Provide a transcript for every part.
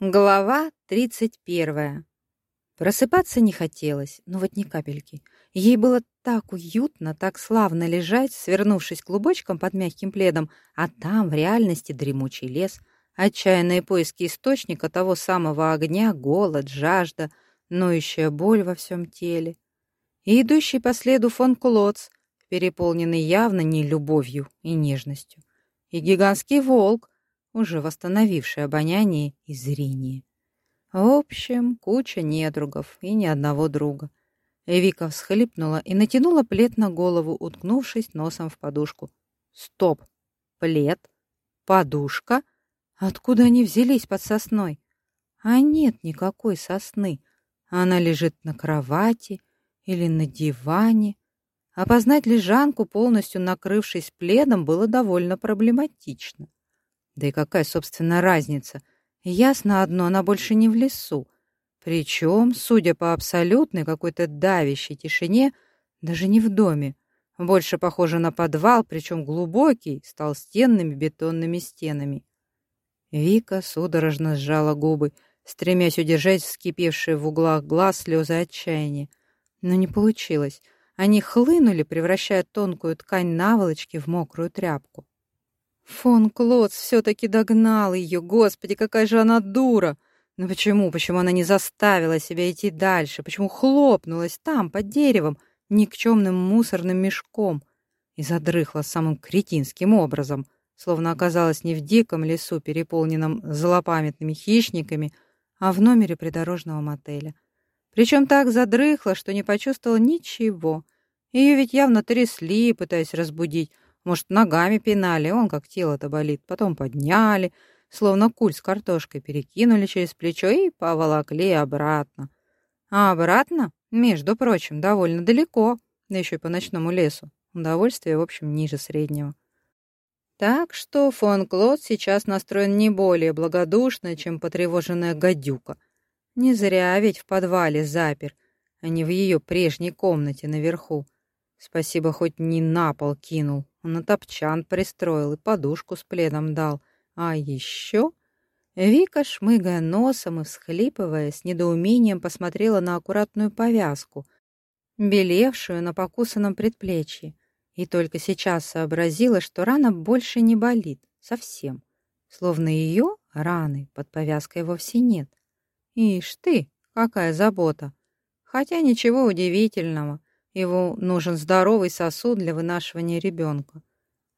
Глава 31. Просыпаться не хотелось, но вот ни капельки. Ей было так уютно, так славно лежать, свернувшись клубочком под мягким пледом, а там в реальности дремучий лес, отчаянные поиски источника того самого огня, голод, жажда, ноющая боль во всем теле. И идущий по следу фон Клоц, переполненный явно не любовью и нежностью. И гигантский волк, уже восстановивший обоняние и зрение. В общем, куча недругов и ни одного друга. Вика всхлипнула и натянула плед на голову, уткнувшись носом в подушку. Стоп! Плед? Подушка? Откуда они взялись под сосной? А нет никакой сосны. Она лежит на кровати или на диване. Опознать лежанку, полностью накрывшись пледом, было довольно проблематично. Да и какая, собственно, разница? Ясно одно, она больше не в лесу. Причем, судя по абсолютной какой-то давящей тишине, даже не в доме. Больше похоже на подвал, причем глубокий, с толстенными бетонными стенами. Вика судорожно сжала губы, стремясь удержать вскипевшие в углах глаз слезы отчаяния. Но не получилось. Они хлынули, превращая тонкую ткань наволочки в мокрую тряпку. Фон Клотс все-таки догнал ее. Господи, какая же она дура! Но почему, почему она не заставила себя идти дальше? Почему хлопнулась там, под деревом, никчемным мусорным мешком и задрыхла самым кретинским образом, словно оказалась не в диком лесу, переполненном злопамятными хищниками, а в номере придорожного мотеля. Причем так задрыхла, что не почувствовала ничего. Ее ведь явно трясли, пытаясь разбудить, может, ногами пинали, он как тело-то болит. Потом подняли, словно куль с картошкой, перекинули через плечо и поволокли обратно. А обратно, между прочим, довольно далеко, да еще и по ночному лесу. Удовольствие, в общем, ниже среднего. Так что фон Клод сейчас настроен не более благодушно, чем потревоженная гадюка. Не зря ведь в подвале запер, а не в ее прежней комнате наверху. Спасибо, хоть не на пол кинул, на топчан пристроил и подушку с пледом дал. А еще... Вика, шмыгая носом и всхлипывая, с недоумением посмотрела на аккуратную повязку, белевшую на покусанном предплечье, и только сейчас сообразила, что рана больше не болит, совсем, словно ее раны под повязкой вовсе нет. Ишь ты, какая забота! Хотя ничего удивительного, его нужен здоровый сосуд для вынашивания ребенка.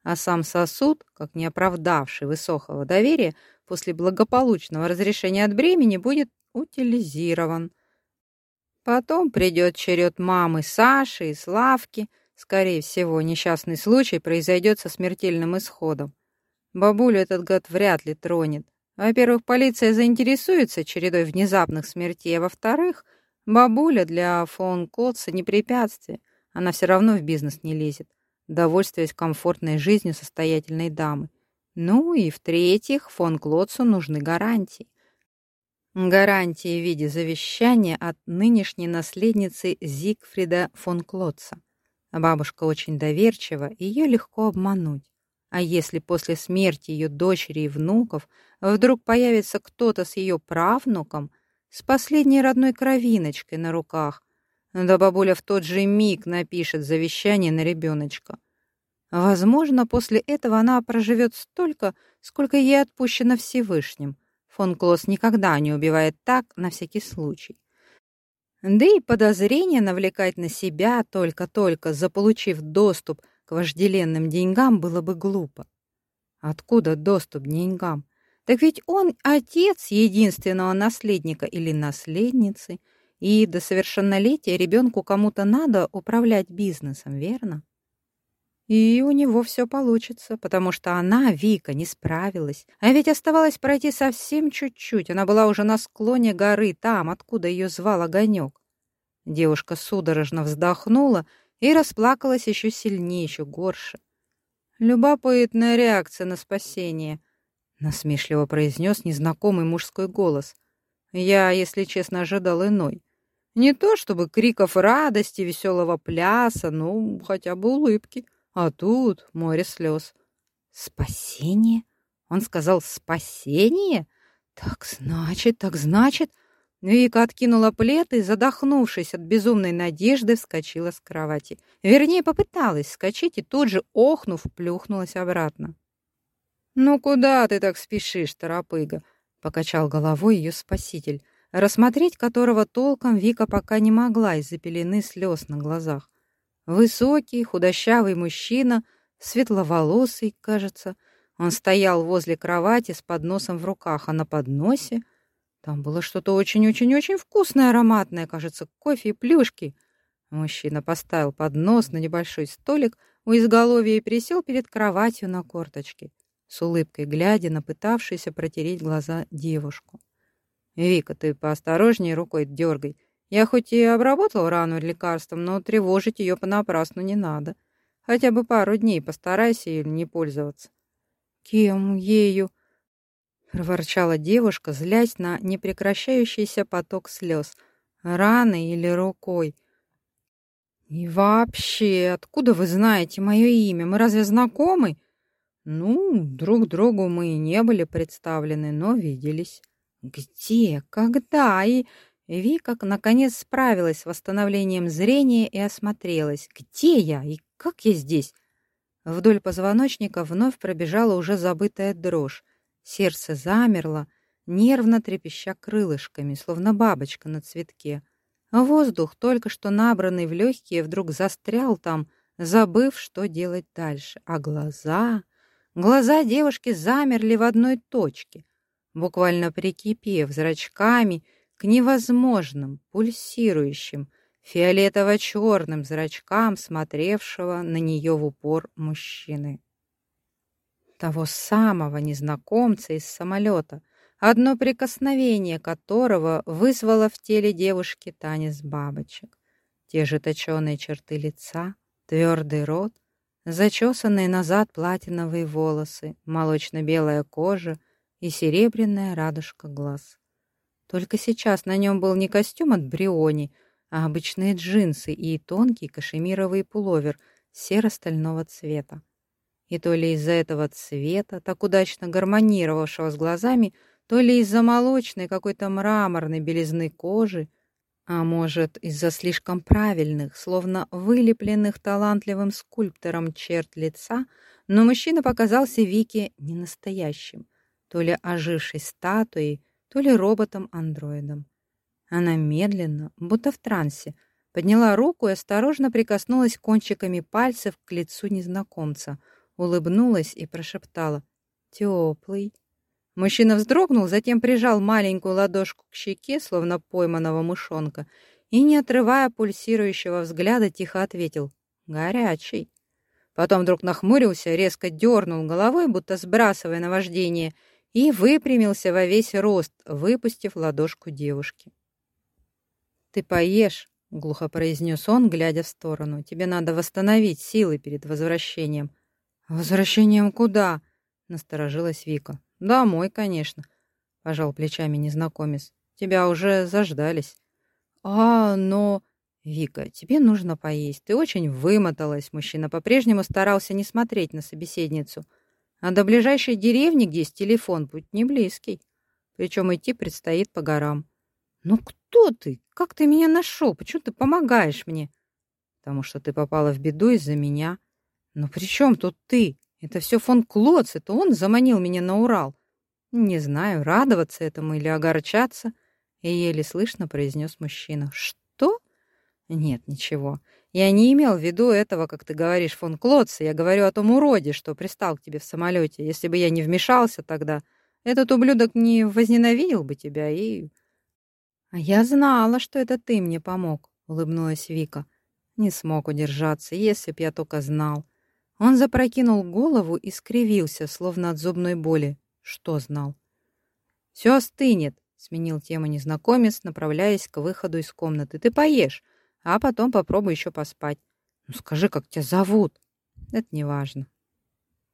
А сам сосуд, как не оправдавший высокого доверия, после благополучного разрешения от бремени будет утилизирован. Потом придет черед мамы Саши и Славки. Скорее всего, несчастный случай произойдет со смертельным исходом. Бабулю этот год вряд ли тронет. Во-первых, полиция заинтересуется чередой внезапных смертей, а во-вторых — Бабуля для фон Клотца не препятствие. Она все равно в бизнес не лезет, довольствуясь комфортной жизнью состоятельной дамы. Ну и в-третьих, фон Клотцу нужны гарантии. Гарантии в виде завещания от нынешней наследницы Зигфрида фон Клотца. Бабушка очень доверчива, ее легко обмануть. А если после смерти ее дочери и внуков вдруг появится кто-то с ее правнуком, с последней родной кровиночкой на руках. Да бабуля в тот же миг напишет завещание на ребеночка. Возможно, после этого она проживет столько, сколько ей отпущено Всевышним. Фон Клосс никогда не убивает так, на всякий случай. Да и подозрение навлекать на себя только-только, заполучив доступ к вожделенным деньгам, было бы глупо. Откуда доступ к деньгам? Так ведь он отец единственного наследника или наследницы, и до совершеннолетия ребенку кому-то надо управлять бизнесом, верно? И у него все получится, потому что она, Вика, не справилась. А ведь оставалось пройти совсем чуть-чуть. Она была уже на склоне горы, там, откуда ее звал огонек. Девушка судорожно вздохнула и расплакалась еще сильнее, еще горше. Любопытная реакция на спасение насмешливо произнес незнакомый мужской голос. Я, если честно, ожидал иной. Не то чтобы криков радости, веселого пляса, но хотя бы улыбки. А тут море слез. Спасение? Он сказал «спасение»? Так значит, так значит... Вика откинула плед и, задохнувшись от безумной надежды, вскочила с кровати. Вернее, попыталась вскочить и тут же, охнув, плюхнулась обратно. «Ну куда ты так спешишь, торопыга?» — покачал головой ее спаситель, рассмотреть которого толком Вика пока не могла из-за пелены слез на глазах. Высокий, худощавый мужчина, светловолосый, кажется. Он стоял возле кровати с подносом в руках, а на подносе — там было что-то очень-очень-очень вкусное, ароматное, кажется, кофе и плюшки. Мужчина поставил поднос на небольшой столик у изголовья и присел перед кроватью на корточке, с улыбкой глядя на пытавшуюся протереть глаза девушку. «Вика, ты поосторожнее рукой дергай. Я хоть и обработал рану лекарством, но тревожить ее понапрасну не надо. Хотя бы пару дней постарайся ею не пользоваться». «Кем ею?» проворчала девушка, злясь на непрекращающийся поток слез. Раной или рукой? И вообще, откуда вы знаете мое имя? Мы разве знакомы? Ну, друг другу мы и не были представлены, но виделись. Где? Когда? И Вика наконец справилась с восстановлением зрения и осмотрелась. Где я? И как я здесь? Вдоль позвоночника вновь пробежала уже забытая дрожь. Сердце замерло, нервно трепеща крылышками, словно бабочка на цветке. Воздух, только что набранный в легкие, вдруг застрял там, забыв, что делать дальше. А глаза... Глаза девушки замерли в одной точке, буквально прикипев зрачками к невозможным, пульсирующим, фиолетово-черным зрачкам смотревшего на нее в упор мужчины того самого незнакомца из самолета, одно прикосновение которого вызвало в теле девушки танец бабочек. Те же точеные черты лица, твердый рот, зачесанные назад платиновые волосы, молочно-белая кожа и серебряная радужка глаз. Только сейчас на нем был не костюм от Бриони, а обычные джинсы и тонкий кашемировый пуловер серо-стального цвета. И то ли из-за этого цвета, так удачно гармонировавшего с глазами, то ли из-за молочной какой-то мраморной белизны кожи, а может, из-за слишком правильных, словно вылепленных талантливым скульптором черт лица, но мужчина показался Вике не настоящим, то ли ожившей статуей, то ли роботом-андроидом. Она медленно, будто в трансе, подняла руку и осторожно прикоснулась кончиками пальцев к лицу незнакомца — улыбнулась и прошептала «Теплый». Мужчина вздрогнул, затем прижал маленькую ладошку к щеке, словно пойманного мышонка, и, не отрывая пульсирующего взгляда, тихо ответил «Горячий». Потом вдруг нахмурился, резко дернул головой, будто сбрасывая наваждение, и выпрямился во весь рост, выпустив ладошку девушки. «Ты поешь», — глухо произнес он, глядя в сторону. «Тебе надо восстановить силы перед возвращением. «Возвращением куда?» — насторожилась Вика. «Домой, конечно», — пожал плечами незнакомец. «Тебя уже заждались». «А, но...» «Вика, тебе нужно поесть. Ты очень вымоталась». Мужчина по-прежнему старался не смотреть на собеседницу. «А до ближайшей деревни, где есть телефон, путь не близкий. Причем идти предстоит по горам». «Ну кто ты? Как ты меня нашел? Почему ты помогаешь мне?» «Потому что ты попала в беду из-за меня». «Но при чем тут ты? Это все фон Клоц, это он заманил меня на Урал». «Не знаю, радоваться этому или огорчаться», — и еле слышно произнес мужчина. «Что?» «Нет, ничего. Я не имел в виду этого, как ты говоришь, фон Клотца. Я говорю о том уроде, что пристал к тебе в самолете. Если бы я не вмешался тогда, этот ублюдок не возненавидел бы тебя и...» «А я знала, что это ты мне помог», — улыбнулась Вика. «Не смог удержаться, если б я только знал. Он запрокинул голову и скривился, словно от зубной боли. Что знал? «Все остынет», — сменил тему незнакомец, направляясь к выходу из комнаты. «Ты поешь, а потом попробуй еще поспать». «Ну скажи, как тебя зовут?» «Это не важно.